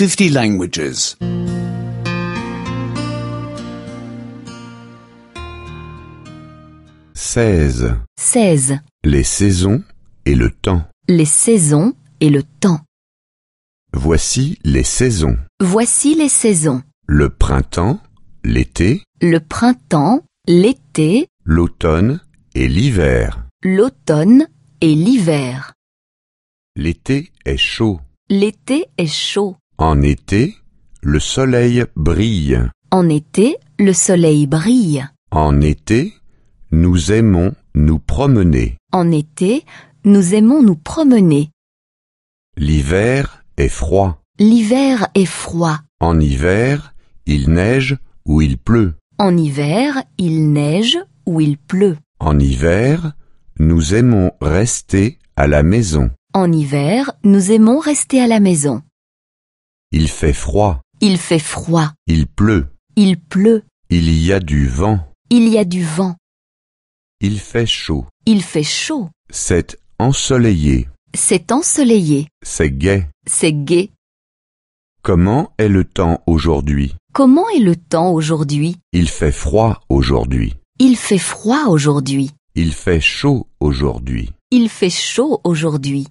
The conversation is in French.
50 languages. 16. 16. Les saisons et le temps. Les saisons et le temps. Voici les saisons. Voici les saisons. Le printemps, l'été, Le printemps, l'été, l'automne et l'hiver. l'automne et l'hiver. L'été est chaud. L'été est chaud. En été, le soleil brille. En été, le soleil brille. En été, nous aimons nous promener. En été, nous aimons nous promener. L'hiver est froid. L'hiver est froid. En hiver, il neige ou il pleut. En hiver, il neige ou il pleut. En hiver, nous aimons rester à la maison. En hiver, nous aimons rester à la maison. Il fait froid, Il fait froid. il pleut, Il pleut. il y a du vent, Il y a du vent. il fait chaud. Il fait chaud. C'est ensoleillé, C'est ensoleillé. c'est gai. C'est gai. Comment est le temps aujourd'hui? Comment est le temps aujourd'hui? Il fait froid aujourd'hui. Il fait froid aujourd'hui. Il fait chaud aujourd'hui. Il fait chaud aujourd'hui.